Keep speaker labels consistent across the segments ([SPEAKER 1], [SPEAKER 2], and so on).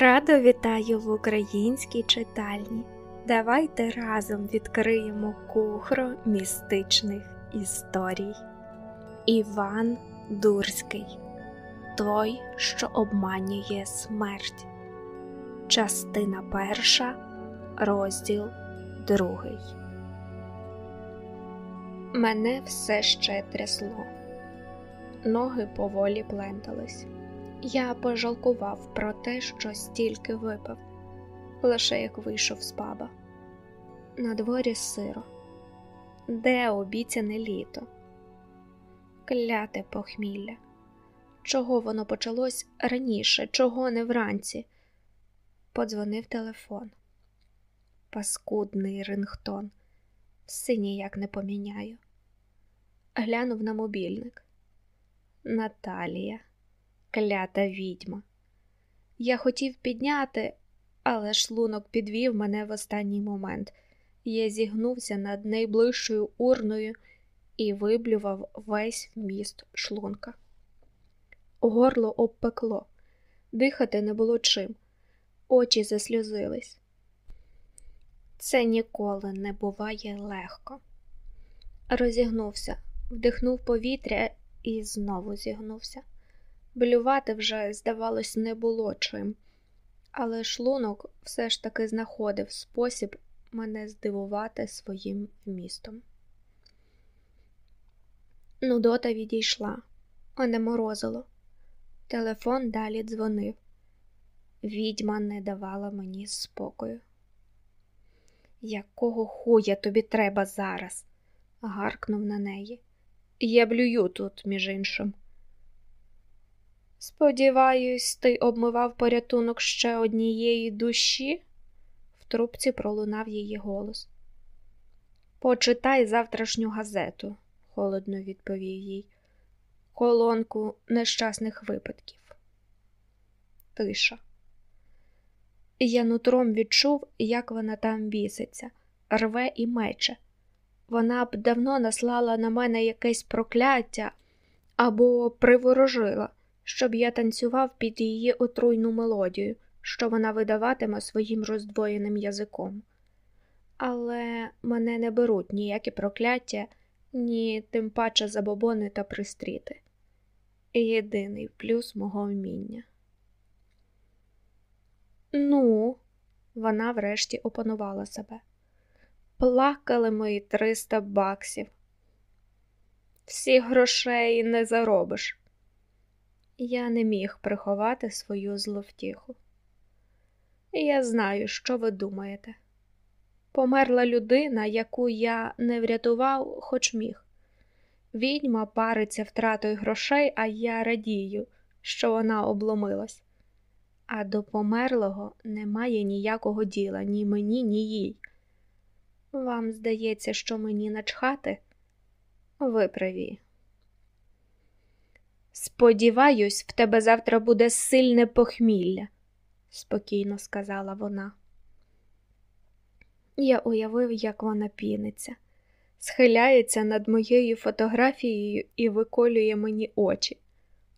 [SPEAKER 1] Радо вітаю в українській читальні. Давайте разом відкриємо кухро містичних історій. Іван Дурський Той, що обманює смерть. Частина перша, розділ другий. Мене все ще трясло. Ноги поволі плентались. Я пожалкував про те, що стільки випив, лише як вийшов з баба. На дворі сиро, де обіцяне літо, кляте похмілля. Чого воно почалось раніше, чого не вранці? Подзвонив телефон. Паскудний рингтон, все ніяк не поміняю. Глянув на мобільник. Наталія клята відьма. Я хотів підняти, але шлунок підвів мене в останній момент. Я зігнувся над найближчою урною і виблював весь вміст шлунка. Горло обпекло, дихати не було чим, очі засльозились. Це ніколи не буває легко. Розігнувся, вдихнув повітря і знову зігнувся. Блювати вже, здавалось, не було чим, але шлунок все ж таки знаходив спосіб мене здивувати своїм вмістом. Нудота відійшла, а не морозило. Телефон далі дзвонив. Відьма не давала мені спокою. Якого хуя тобі треба зараз? гаркнув на неї. Я блюю тут, між іншим. Сподіваюсь, ти обмивав порятунок ще однієї душі? В трубці пролунав її голос. Почитай завтрашню газету, холодно відповів їй, колонку нещасних випадків. Тиша. Я нутром відчув, як вона там біситься, рве і мече. Вона б давно наслала на мене якесь прокляття або приворожила щоб я танцював під її отруйну мелодію, що вона видаватиме своїм роздвоєним язиком. Але мене не беруть ніякі прокляття, ні тим паче забобони та пристріти. Єдиний плюс мого вміння. Ну, вона врешті опанувала себе. Плакали мої триста баксів. Всіх грошей не заробиш. Я не міг приховати свою зловтіху. Я знаю, що ви думаєте. Померла людина, яку я не врятував, хоч міг. Відьма париться втратою грошей, а я радію, що вона обломилась. А до померлого немає ніякого діла ні мені, ні їй. Вам здається, що мені начхати? Ви праві. Сподіваюсь, в тебе завтра буде сильне похмілля, спокійно сказала вона. Я уявив, як вона піниться, схиляється над моєю фотографією і виколює мені очі,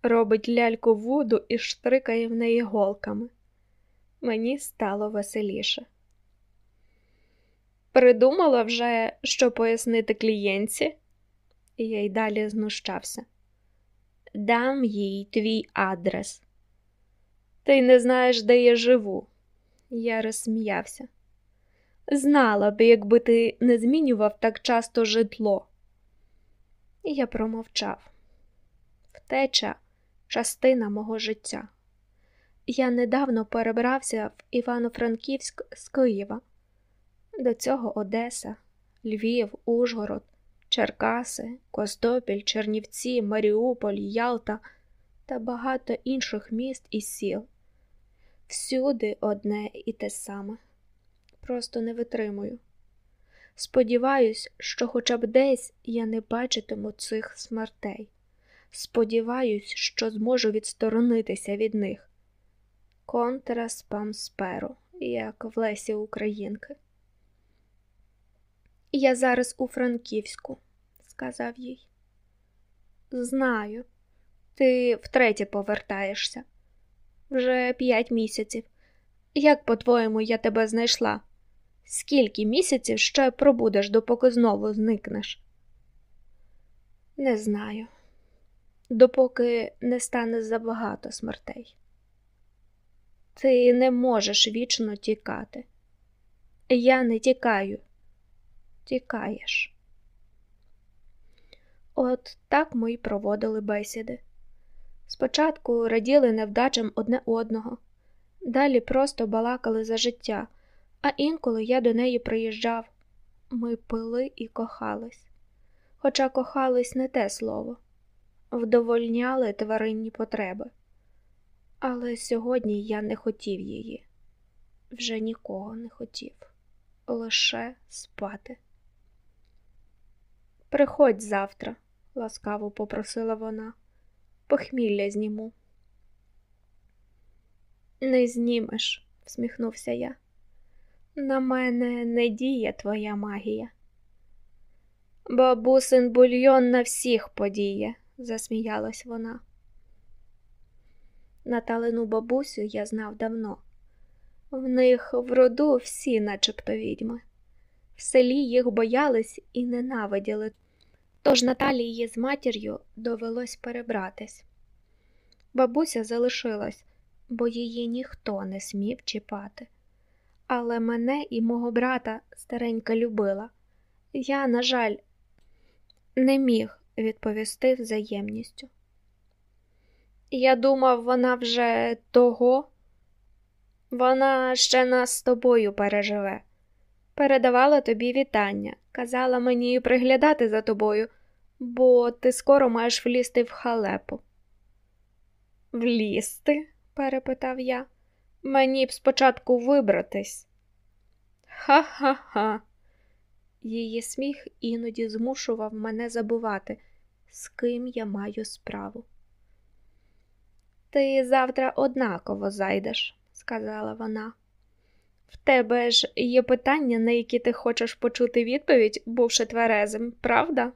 [SPEAKER 1] робить ляльку вуду і штрикає в неї голками. Мені стало веселіше. Придумала вже, що пояснити клієнтці, і я й далі знущався дам їй твій адрес. Ти не знаєш, де я живу. Я розсміявся. Знала б, якби ти не змінював так часто житло. я промовчав. Втеча частина мого життя. Я недавно перебрався в Івано-Франківськ з Києва. До цього Одеса, Львів, Ужгород, Черкаси, Костопіль, Чернівці, Маріуполь, Ялта та багато інших міст і сіл. Всюди одне і те саме. Просто не витримую. Сподіваюсь, що хоча б десь я не бачитиму цих смертей. Сподіваюсь, що зможу відсторонитися від них. Контра спам як в Лесі Українки. Я зараз у Франківську, сказав їй. Знаю, ти втретє повертаєшся. Вже п'ять місяців, Як, по-твоєму, я тебе знайшла? Скільки місяців ще пробудеш, допоки знову зникнеш? Не знаю, допоки не стане забагато смертей. Ти не можеш вічно тікати. Я не тікаю, тікаєш. От так ми й проводили бесіди. Спочатку раділи невдачам одне одного, далі просто балакали за життя, а інколи я до неї приїжджав. Ми пили і кохались. Хоча кохались не те слово, вдовольняли тваринні потреби. Але сьогодні я не хотів її, вже нікого не хотів, лише спати. Приходь завтра, ласкаво попросила вона, похмілля зніму. Не знімеш, всміхнувся я. На мене не діє твоя магія. Бабусин бульйон на всіх подіє, засміялась вона. Наталину бабусю я знав давно. В них в роду всі, начебто відьми. В селі їх боялись і ненавиділи, тож Наталії з матір'ю довелось перебратись. Бабуся залишилась, бо її ніхто не смів чіпати. Але мене і мого брата старенька любила. Я, на жаль, не міг відповісти взаємністю. Я думав, вона вже того, вона ще нас з тобою переживе. Передавала тобі вітання, казала мені приглядати за тобою, бо ти скоро маєш влізти в халепу. Влізти? перепитав я. Мені б спочатку вибратись. Ха-ха-ха. Її сміх іноді змушував мене забувати, з ким я маю справу. Ти завтра однаково зайдеш, сказала вона. В тебе ж є питання, на які ти хочеш почути відповідь, бувши тверезим, правда?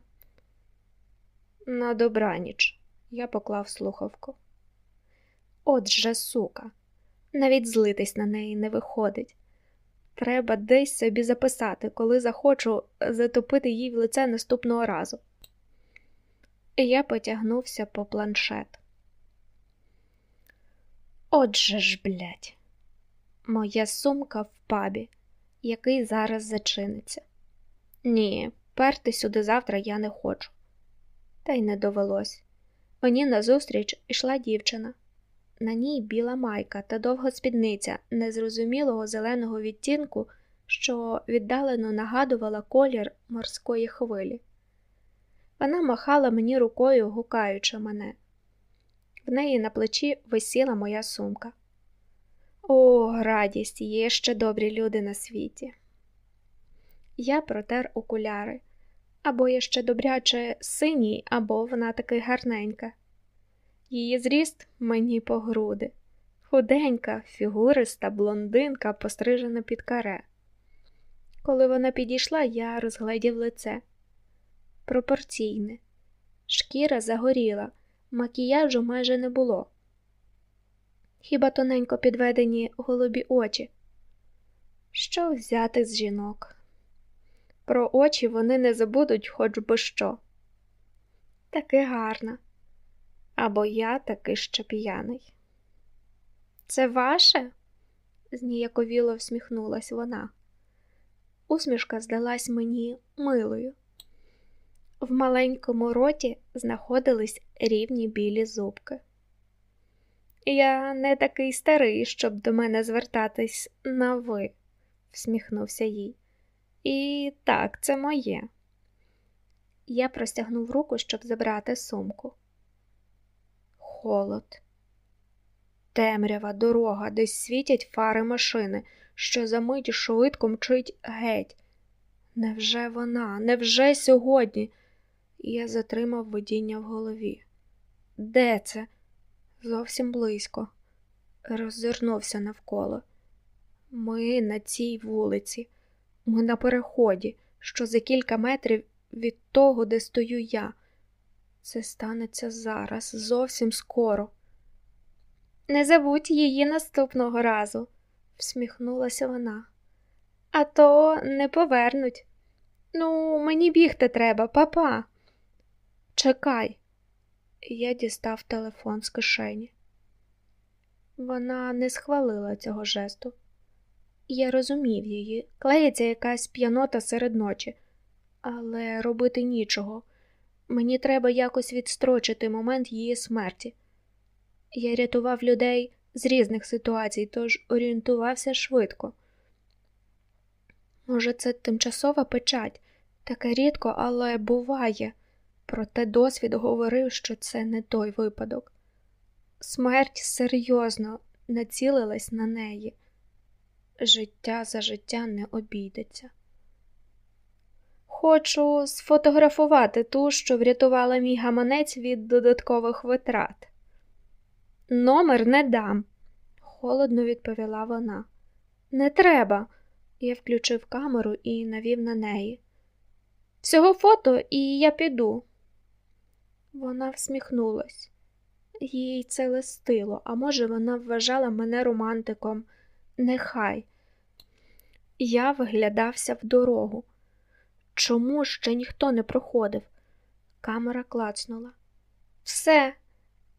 [SPEAKER 1] На добраніч, я поклав слухавку. Отже, сука, навіть злитись на неї не виходить. Треба десь собі записати, коли захочу затопити їй в лице наступного разу. Я потягнувся по планшет. Отже ж, блядь, моя сумка в пабі, який зараз зачиниться. Ні, перти сюди завтра я не хочу. Та й не довелось. Мені назустріч ішла дівчина. На ній біла майка та довга спідниця незрозумілого зеленого відтінку, що віддалено нагадувала колір морської хвилі. Вона махала мені рукою, гукаючи мене. В неї на плечі висіла моя сумка. О, радість, є ще добрі люди на світі. Я протер окуляри, або я ще добряче синій, або вона таки гарненька. Її зріст мені по груди, худенька, фігуриста блондинка, пострижена під каре. Коли вона підійшла, я розгледів лице пропорційне, шкіра загоріла, макіяжу майже не було. Хіба тоненько підведені голубі очі? Що взяти з жінок? Про очі вони не забудуть хоч би що. Таки гарна або я таки ще п'яний. Це ваше? зніяковіло всміхнулась вона. Усмішка здалась мені милою. В маленькому роті знаходились рівні білі зубки. Я не такий старий, щоб до мене звертатись на ви, всміхнувся їй. І так, це моє. Я простягнув руку, щоб забрати сумку холод. Темрява дорога, десь світять фари машини, що за мить швидко мчить геть. Невже вона, невже сьогодні? Я затримав видіння в голові. Де це? Зовсім близько. Роззирнувся навколо. Ми на цій вулиці, ми на переході, що за кілька метрів від того, де стою я. Це станеться зараз, зовсім скоро. Не забудь її наступного разу, всміхнулася вона. А то не повернуть. Ну, мені бігти треба, папа. Чекай, я дістав телефон з кишені. Вона не схвалила цього жесту. Я розумів її, клеїться якась п'янота серед ночі, але робити нічого. Мені треба якось відстрочити момент її смерті. Я рятував людей з різних ситуацій, тож орієнтувався швидко. Може, це тимчасова печать, таке рідко, але буває, проте досвід говорив, що це не той випадок. Смерть серйозно націлилась на неї. Життя за життя не обійдеться. Хочу сфотографувати ту, що врятувала мій гаманець від додаткових витрат. Номер не дам, холодно відповіла вона. Не треба. Я включив камеру і навів на неї. Всього фото, і я піду. Вона всміхнулась. Їй це листило, а може, вона вважала мене романтиком. Нехай. Я виглядався в дорогу. Чому ще ніхто не проходив? Камера клацнула. Все.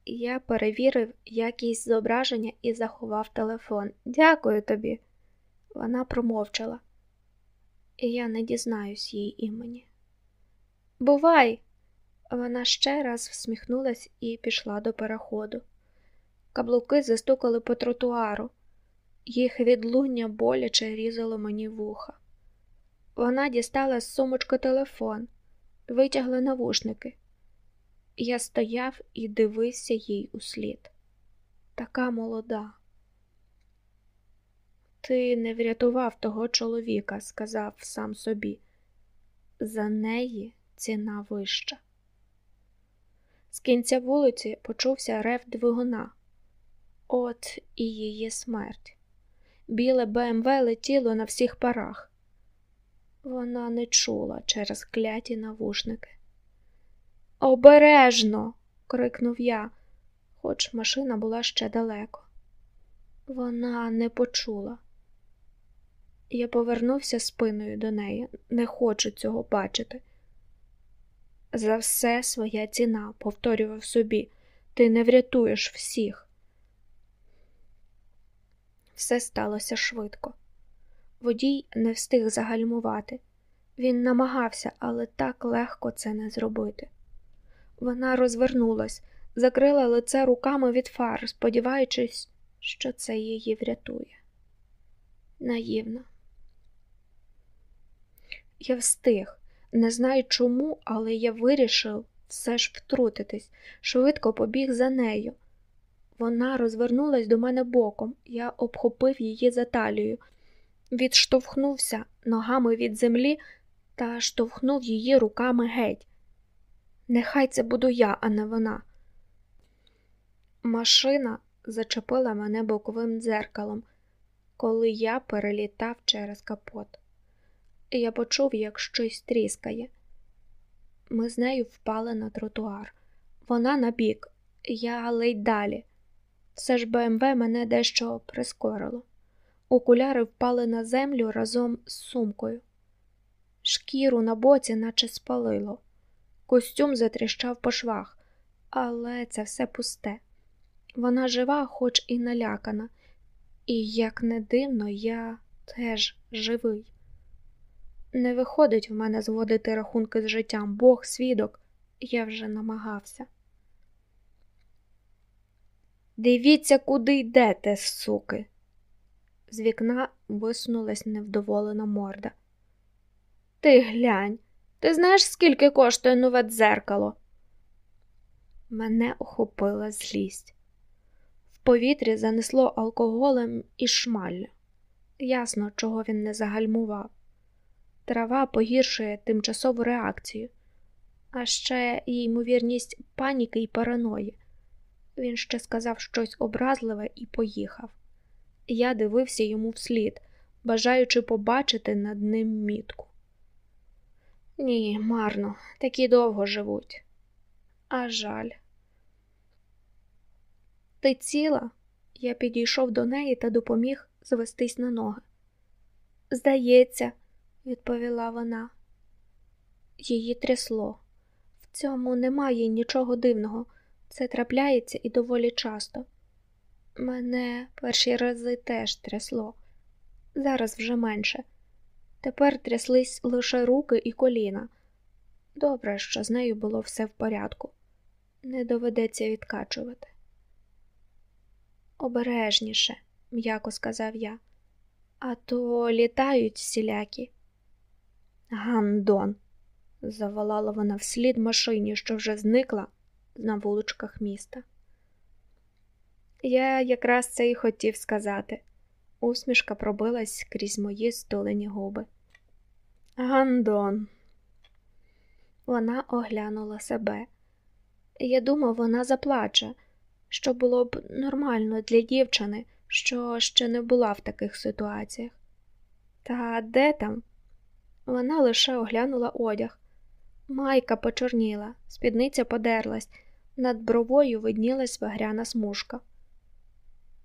[SPEAKER 1] Я перевірив якість зображення і заховав телефон. Дякую тобі. Вона промовчала, я не дізнаюсь її імені. Бувай! Вона ще раз всміхнулась і пішла до переходу. Каблуки застукали по тротуару, їх відлуння боляче різало мені вуха. Вона дістала з сумочки телефон, витягла навушники. Я стояв і дивився їй услід. Така молода. Ти не врятував того чоловіка, сказав сам собі. За неї ціна вища. Кінця вулиці почувся рев двигуна. От і її смерть. Біле БМВ летіло на всіх парах. Вона не чула через кляті навушники. Обережно. крикнув я, хоч машина була ще далеко. Вона не почула. Я повернувся спиною до неї, не хочу цього бачити. За все своя ціна, повторював собі, ти не врятуєш всіх. Все сталося швидко. Водій не встиг загальмувати. Він намагався, але так легко це не зробити. Вона розвернулась, закрила лице руками від фар, сподіваючись, що це її врятує. Наївно. Я встиг, не знаю чому, але я вирішив все ж втрутитись, швидко побіг за нею. Вона розвернулась до мене боком, я обхопив її за талію, відштовхнувся ногами від землі та штовхнув її руками геть. Нехай це буду я, а не вона. Машина зачепила мене боковим дзеркалом, коли я перелітав через капот і я почув, як щось тріскає. Ми з нею впали на тротуар. Вона на бік, я ледь далі. Все ж БМВ мене дещо прискорило. Окуляри впали на землю разом з сумкою. Шкіру на боці, наче спалило. Костюм затріщав по швах, але це все пусте. Вона жива, хоч і налякана, і, як не дивно, я теж живий. Не виходить в мене зводити рахунки з життям, Бог свідок, я вже намагався. Дивіться, куди йдете, суки. З вікна висунулась невдоволена морда. Ти глянь, ти знаєш, скільки коштує нове дзеркало? Мене охопила злість. В повітрі занесло алкоголем і шмаллю. Ясно, чого він не загальмував. Трава погіршує тимчасову реакцію, а ще і ймовірність паніки і параної. Він ще сказав щось образливе і поїхав. Я дивився йому вслід, бажаючи побачити над ним мітку. Ні, марно, такі довго живуть. А жаль. Ти ціла? Я підійшов до неї та допоміг звестись на ноги. Здається, відповіла вона. Її трясло. В цьому немає нічого дивного. Це трапляється і доволі часто. Мене перші рази теж трясло, зараз вже менше. Тепер тряслись лише руки і коліна. Добре, що з нею було все в порядку, не доведеться відкачувати. Обережніше, м'яко сказав я, а то літають всілякі. Гандон, заволала вона вслід машині, що вже зникла на вуличках міста. Я якраз це і хотів сказати. Усмішка пробилась крізь мої столені губи. Гандон. Вона оглянула себе. Я думав, вона заплаче, що було б нормально для дівчини, що ще не була в таких ситуаціях. Та де там? Вона лише оглянула одяг. Майка почорніла, спідниця подерлась, над бровою виднілась вагряна смужка.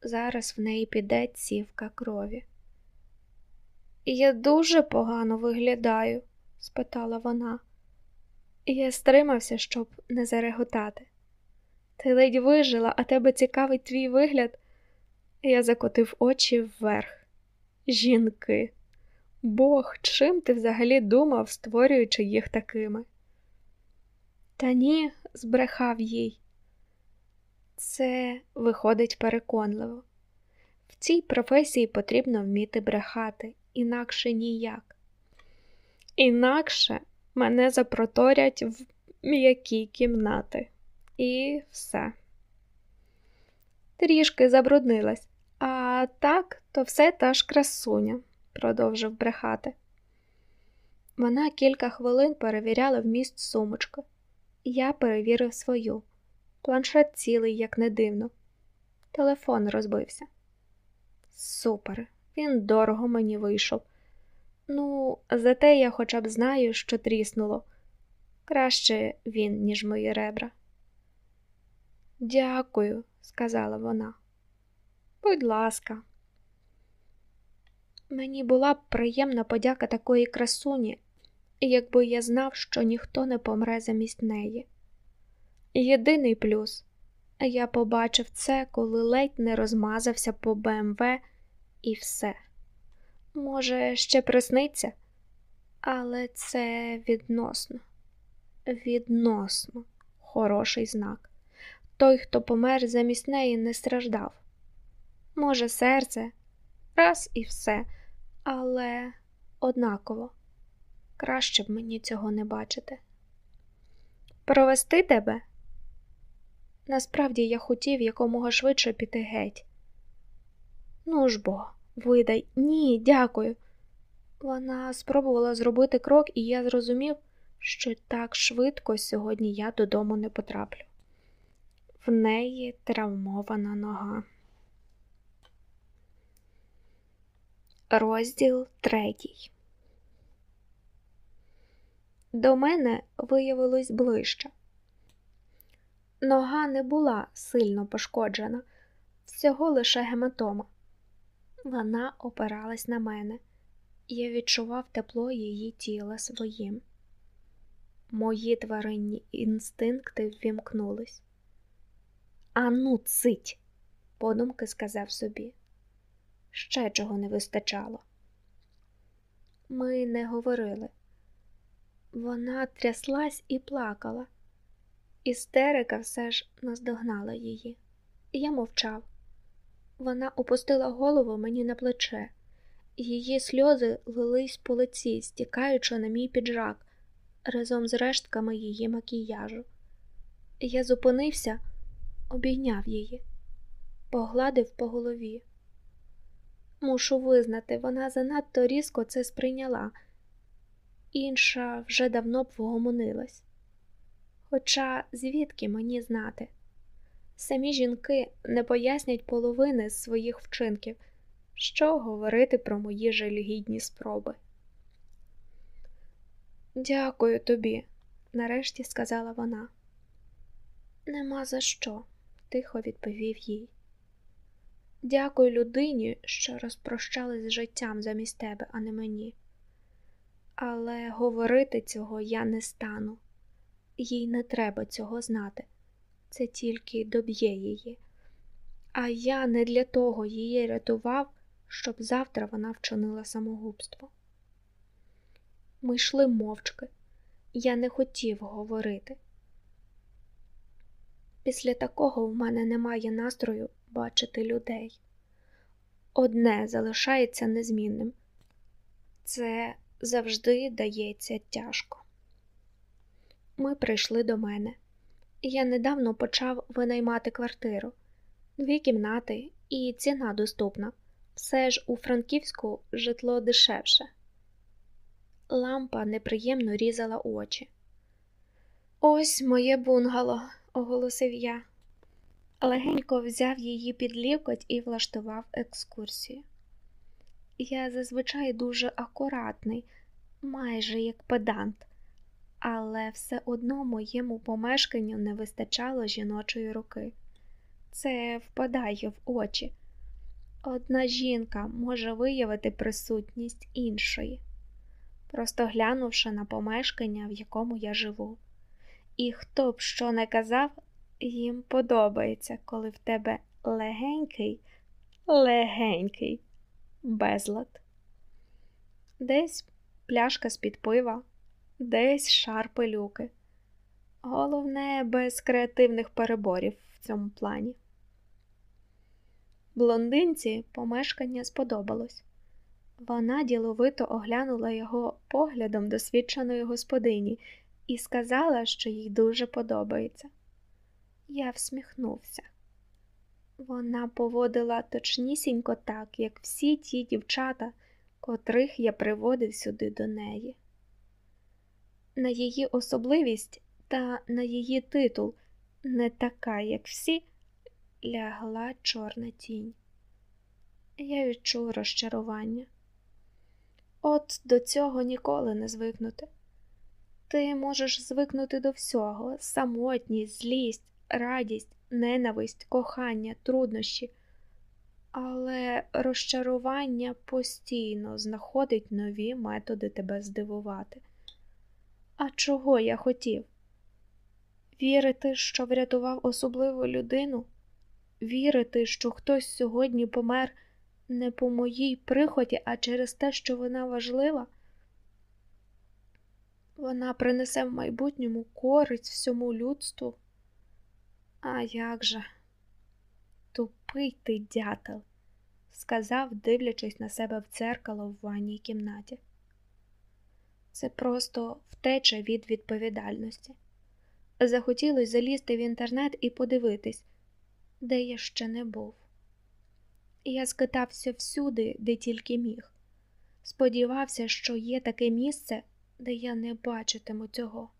[SPEAKER 1] Зараз в неї піде цівка крові. Я дуже погано виглядаю? спитала вона. Я стримався, щоб не зареготати. Ти ледь вижила, а тебе цікавить твій вигляд. Я закотив очі вверх. Жінки. Бог, чим ти взагалі думав, створюючи їх такими? Та ні, збрехав їй. Це виходить переконливо. В цій професії потрібно вміти брехати, інакше ніяк. Інакше мене запроторять в м'які кімнати. І все. Трішки забруднилась, а так, то все та ж красуня, продовжив брехати. Вона кілька хвилин перевіряла вміст сумочки. Я перевірив свою. Планшет цілий, як не дивно. Телефон розбився. Супер, він дорого мені вийшов. Ну, зате я хоча б знаю, що тріснуло. Краще він, ніж мої ребра. Дякую, сказала вона. Будь ласка. Мені була б приємна подяка такої красуні, якби я знав, що ніхто не помре замість неї. Єдиний плюс я побачив це, коли ледь не розмазався по БМВ і все. Може, ще присниться, але це відносно, відносно хороший знак. Той, хто помер замість неї, не страждав. Може, серце, раз і все, але однаково краще б мені цього не бачити. Провести тебе? Насправді я хотів якомога швидше піти геть. Ну ж бо, видай, ні, дякую. Вона спробувала зробити крок, і я зрозумів, що так швидко сьогодні я додому не потраплю. В неї травмована нога. Розділ третій. До мене виявилось ближче. Нога не була сильно пошкоджена, всього лише гематома. Вона опиралась на мене, я відчував тепло її тіла своїм. Мої тваринні інстинкти ввімкнулись. Ану, цить, подумки сказав собі. Ще чого не вистачало. Ми не говорили. Вона тряслась і плакала. Істерика все ж наздогнала її. Я мовчав. Вона опустила голову мені на плече, її сльози лились по лиці, стікаючи на мій піджак разом з рештками її макіяжу. Я зупинився, обійняв її, погладив по голові. Мушу визнати, вона занадто різко це сприйняла, інша вже давно б вгомонилась. Хоча звідки мені знати? Самі жінки не пояснять половини з своїх вчинків, що говорити про мої жалюгідні спроби. Дякую тобі, нарешті сказала вона. Нема за що, тихо відповів їй. Дякую людині, що розпрощалась з життям замість тебе, а не мені. Але говорити цього я не стану, їй не треба цього знати, це тільки доб'є її. А я не для того її рятував, щоб завтра вона вчинила самогубство. Ми йшли мовчки, я не хотів говорити. Після такого в мене немає настрою бачити людей. Одне залишається незмінним це завжди дається тяжко. Ми прийшли до мене. Я недавно почав винаймати квартиру, дві кімнати і ціна доступна. Все ж у Франківську житло дешевше. Лампа неприємно різала очі. Ось моє бунгало, оголосив я. Легенько взяв її під лікоть і влаштував екскурсію. Я зазвичай дуже акуратний, майже як педант, але все одно моєму помешканню не вистачало жіночої руки. Це впадає в очі. Одна жінка може виявити присутність іншої, просто глянувши на помешкання, в якому я живу. І хто б що не казав, їм подобається, коли в тебе легенький, легенький безлад. Десь пляшка з-під пива, десь шар пилюки. Головне, без креативних переборів в цьому плані. Блондинці помешкання сподобалось. Вона діловито оглянула його поглядом досвідченої господині і сказала, що їй дуже подобається. Я всміхнувся. Вона поводила точнісінько так, як всі ті дівчата, котрих я приводив сюди до неї. На її особливість та на її титул, не така, як всі, лягла чорна тінь. Я відчув розчарування. От до цього ніколи не звикнути. Ти можеш звикнути до всього самотність, злість, радість, ненависть, кохання, труднощі, але розчарування постійно знаходить нові методи тебе здивувати. А чого я хотів? Вірити, що врятував особливу людину, вірити, що хтось сьогодні помер не по моїй приході, а через те, що вона важлива. Вона принесе в майбутньому користь всьому людству. А як же? Тупий ти дятел, сказав, дивлячись на себе в дзеркало в ванній кімнаті. Це просто втеча від відповідальності. Захотілося залізти в інтернет і подивитись, де я ще не був. Я скитався всюди, де тільки міг. Сподівався, що є таке місце, де я не бачитиму цього,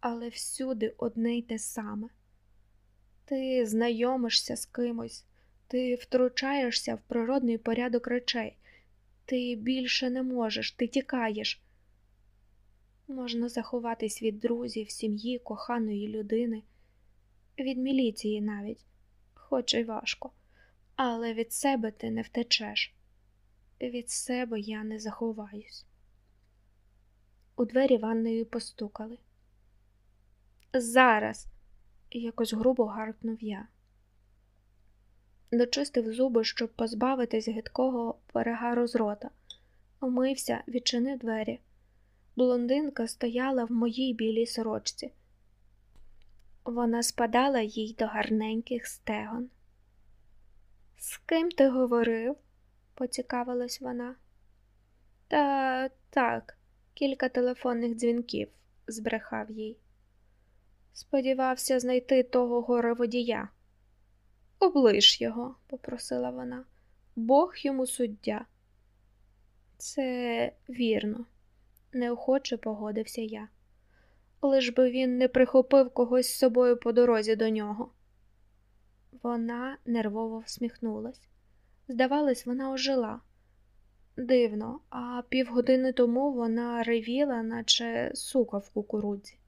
[SPEAKER 1] але всюди одне й те саме. Ти знайомишся з кимось, ти втручаєшся в природний порядок речей, ти більше не можеш, ти тікаєш. Можна заховатись від друзів, сім'ї, коханої людини, від міліції навіть, хоч і важко, але від себе ти не втечеш. Від себе я не заховаюсь. У двері ванною постукали. Зараз якось грубо гаркнув я. Дочистив зуби, щоб позбавитись гидкого перегару з рота, омився, відчинив двері. Блондинка стояла в моїй білій сорочці. Вона спадала їй до гарненьких стегон. З ким ти говорив? поцікавилась вона. Та так, кілька телефонних дзвінків, збрехав їй. Сподівався знайти того горе-водія. Облиш його, попросила вона, Бог йому суддя. Це вірно, неохоче погодився я. Лиш би він не прихопив когось з собою по дорозі до нього. Вона нервово всміхнулась. Здавалось, вона ожила. Дивно, а півгодини тому вона ревіла, наче сука в кукурудзі.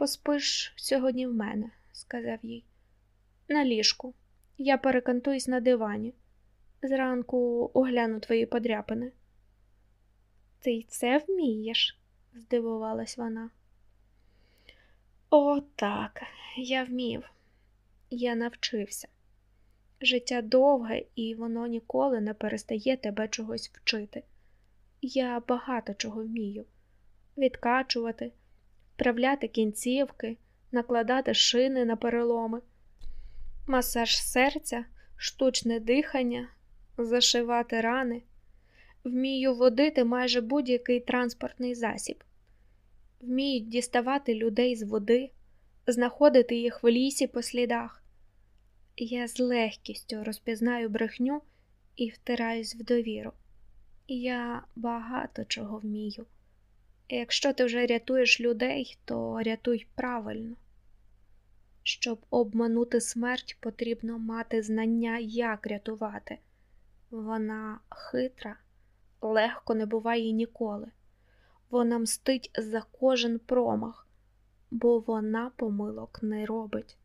[SPEAKER 1] Поспиш сьогодні в мене, сказав їй, на ліжку, Я перекантуюсь на дивані. Зранку огляну твої подряпини. Ти й це вмієш? здивувалась вона. О, так, я вмів, я навчився. Життя довге, і воно ніколи не перестає тебе чогось вчити. Я багато чого вмію відкачувати, вправляти кінцівки, накладати шини на переломи, масаж серця, штучне дихання, зашивати рани. Вмію водити майже будь-який транспортний засіб, вміють діставати людей з води, знаходити їх в лісі по слідах. Я з легкістю розпізнаю брехню і втираюсь в довіру. Я багато чого вмію. Якщо ти вже рятуєш людей, то рятуй правильно. Щоб обманути смерть, потрібно мати знання, як рятувати. Вона хитра, легко не буває ніколи. Вона мстить за кожен промах, бо вона помилок не робить.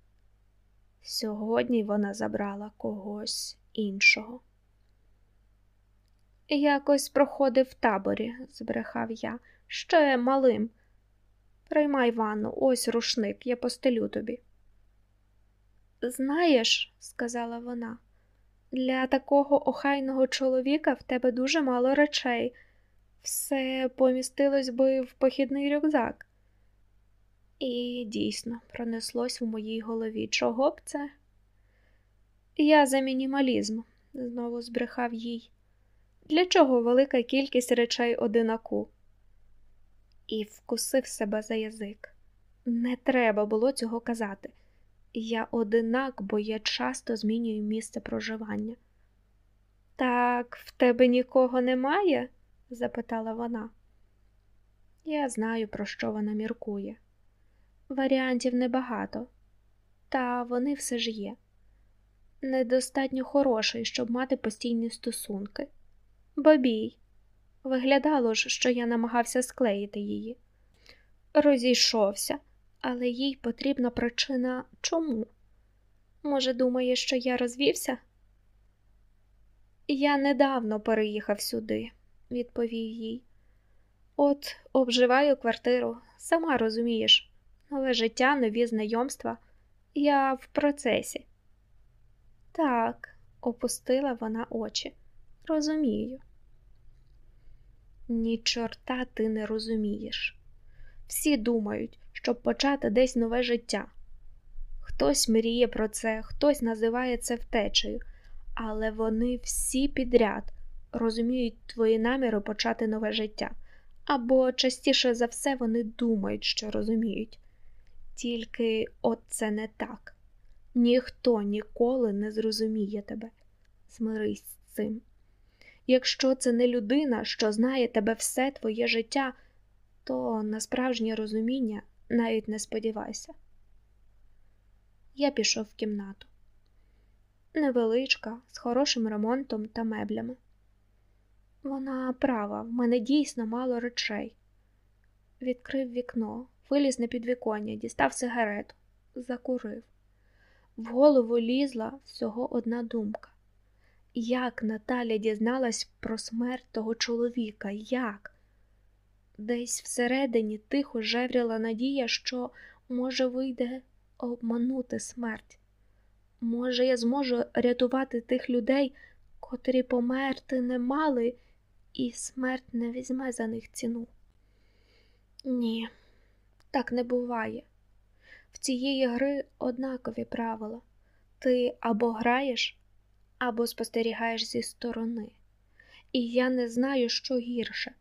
[SPEAKER 1] Сьогодні вона забрала когось іншого. Якось проходив в таборі, збрехав я, ще малим. Приймай ванну, ось рушник, я постелю тобі. Знаєш, сказала вона, для такого охайного чоловіка в тебе дуже мало речей. Все помістилось би в похідний рюкзак. І дійсно пронеслось в моїй голові. Чого б це? Я за мінімалізм, знову збрехав їй. Для чого велика кількість речей одинаку? І вкусив себе за язик. Не треба було цього казати. Я одинак, бо я часто змінюю місце проживання. Так, в тебе нікого немає? запитала вона. Я знаю, про що вона міркує. Варіантів небагато, та вони все ж є. Недостатньо хороший, щоб мати постійні стосунки. Бабій, виглядало ж, що я намагався склеїти її. Розійшовся, але їй потрібна причина чому? Може, думає, що я розвівся? Я недавно переїхав сюди, відповів їй. От обживаю квартиру, сама розумієш, нове життя, нові знайомства. Я в процесі. Так, опустила вона очі. Розумію. Ні чорта ти не розумієш. Всі думають, щоб почати десь нове життя. Хтось мріє про це, хтось називає це втечею, але вони всі підряд розуміють твої наміри почати нове життя, або частіше за все вони думають, що розуміють. Тільки от це не так. Ніхто ніколи не зрозуміє тебе. Змирись з цим. Якщо це не людина, що знає тебе все твоє життя, то на справжнє розуміння навіть не сподівайся. Я пішов в кімнату. Невеличка, з хорошим ремонтом та меблями. Вона права, в мене дійсно мало речей. Відкрив вікно, виліз на підвіконня, дістав сигарету, закурив. В голову лізла всього одна думка. Як Наталя дізналась про смерть того чоловіка? Як? Десь всередині тихо жевріла надія, що, може, вийде обманути смерть. Може, я зможу рятувати тих людей, котрі померти не мали, і смерть не візьме за них ціну. Ні, так не буває. В цієї гри однакові правила. Ти або граєш, або спостерігаєш зі сторони. І я не знаю, що гірше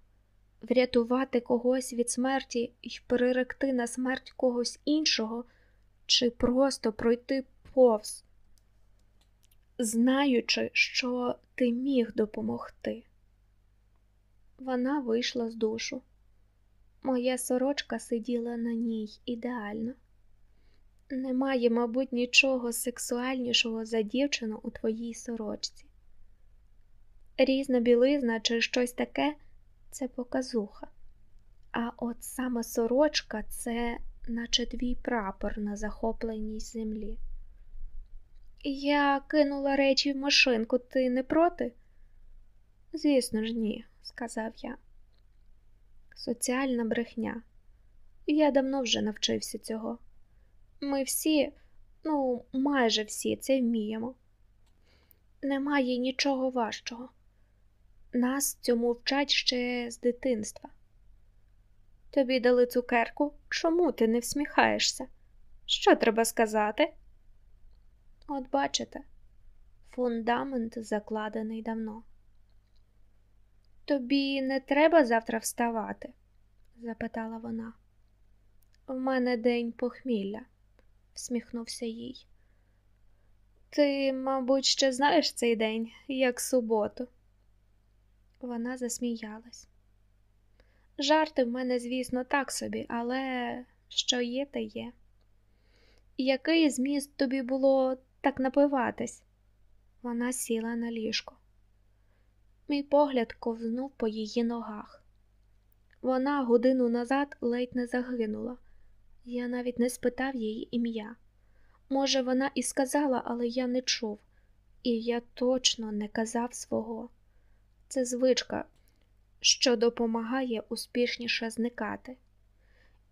[SPEAKER 1] врятувати когось від смерті і переректи на смерть когось іншого, чи просто пройти повз, знаючи, що ти міг допомогти. Вона вийшла з душу. Моя сорочка сиділа на ній ідеально. Немає, мабуть, нічого сексуальнішого за дівчину у твоїй сорочці. Різна білизна чи щось таке це показуха. А от саме сорочка це наче твій прапор на захопленій землі. Я кинула речі в машинку, ти не проти? Звісно ж, ні, сказав я. Соціальна брехня. Я давно вже навчився цього. Ми всі, ну, майже всі це вміємо. Немає нічого важчого. Нас цьому вчать ще з дитинства. Тобі дали цукерку, чому ти не всміхаєшся? Що треба сказати? От бачите, фундамент закладений давно. Тобі не треба завтра вставати? запитала вона. У мене день похмілля, всміхнувся їй. Ти, мабуть, ще знаєш цей день, як суботу. Вона засміялась. Жарти в мене, звісно, так собі, але що є, те є. Який зміст тобі було так напиватись? Вона сіла на ліжко. Мій погляд ковзнув по її ногах. Вона годину назад ледь не загинула. Я навіть не спитав її ім'я. Може, вона і сказала, але я не чув, і я точно не казав свого. Це звичка, що допомагає успішніше зникати.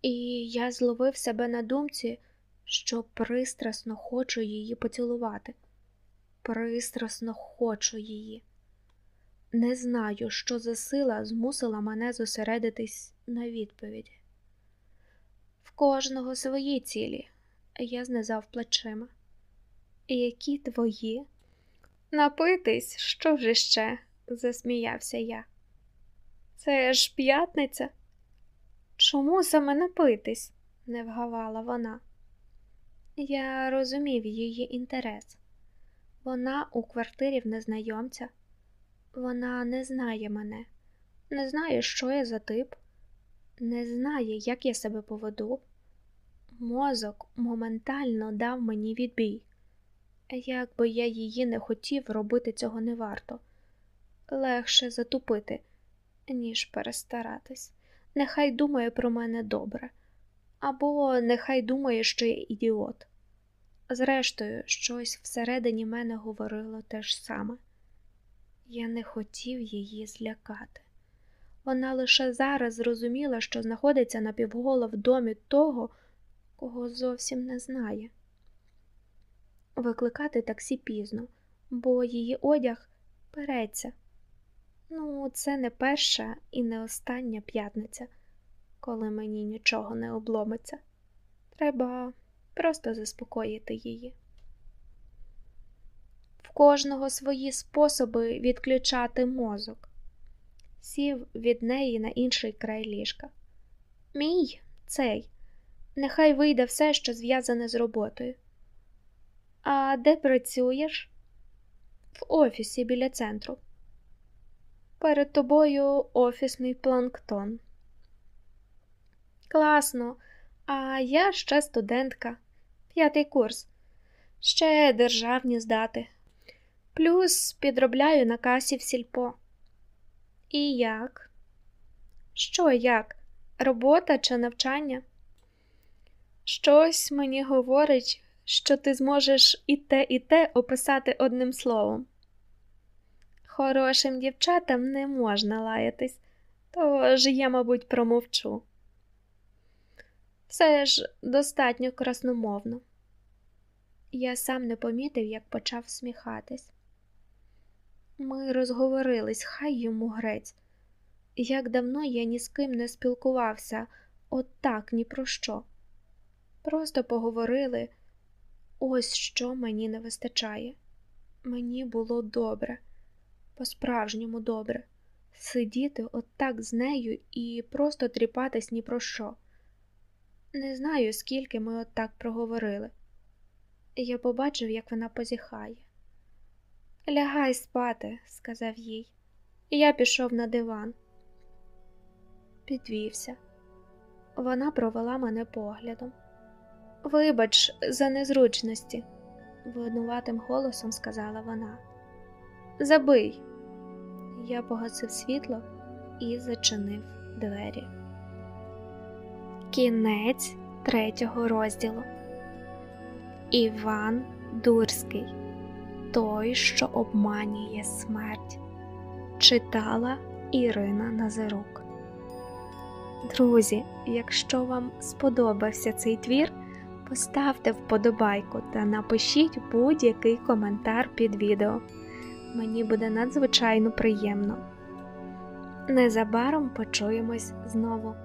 [SPEAKER 1] І я зловив себе на думці, що пристрасно хочу її поцілувати. Пристрасно хочу її. Не знаю, що за сила змусила мене зосередитись на відповіді. В кожного свої цілі, я знизав плечима. Які твої? Напитись, що вже ще? засміявся я. Це ж п'ятниця. Чому саме напитись? не вгавала вона. Я розумів її інтерес. Вона у квартирі в незнайомця. Вона не знає мене, не знає, що я за тип, не знає, як я себе поведу. Мозок моментально дав мені відбій. Як би я її не хотів, робити цього не варто. Легше затупити, ніж перестаратись. Нехай думає про мене добре, або нехай думає, що я ідіот. Зрештою, щось всередині мене говорило те ж саме. Я не хотів її злякати. Вона лише зараз зрозуміла, що знаходиться напівголо в домі того, кого зовсім не знає. Викликати таксі пізно, бо її одяг переться. Ну, це не перша і не остання п'ятниця, коли мені нічого не обломиться. Треба просто заспокоїти її. В кожного свої способи відключати мозок, сів від неї на інший край ліжка. Мій цей, нехай вийде все, що зв'язане з роботою. А де працюєш? В офісі біля центру. Перед тобою офісний планктон. Класно, а я ще студентка, п'ятий курс, ще державні здати. Плюс підробляю на касі в сільпо. І як? Що як? Робота чи навчання? Щось мені говорить, що ти зможеш і те, і те описати одним словом. Хорошим дівчатам не можна лаятись, тож я, мабуть, промовчу. Все ж достатньо красномовно. Я сам не помітив, як почав сміхатись. Ми розговорились, хай йому грець. Як давно я ні з ким не спілкувався, от так ні про що. Просто поговорили ось що мені не вистачає. Мені було добре по-справжньому добре сидіти отак з нею і просто тріпатись ні про що. Не знаю, скільки ми отак проговорили. Я побачив, як вона позіхає. Лягай спати, сказав їй, я пішов на диван. Підвівся. Вона провела мене поглядом. Вибач, за незручності, винуватим голосом сказала вона. Забий. Я погасив світло і зачинив двері. Кінець третього розділу Іван Дурський той, що обманює смерть. Читала Ірина Назарук. Друзі, якщо вам сподобався цей твір, поставте вподобайку та напишіть будь-який коментар під відео. Мені буде надзвичайно приємно. Незабаром почуємось знову.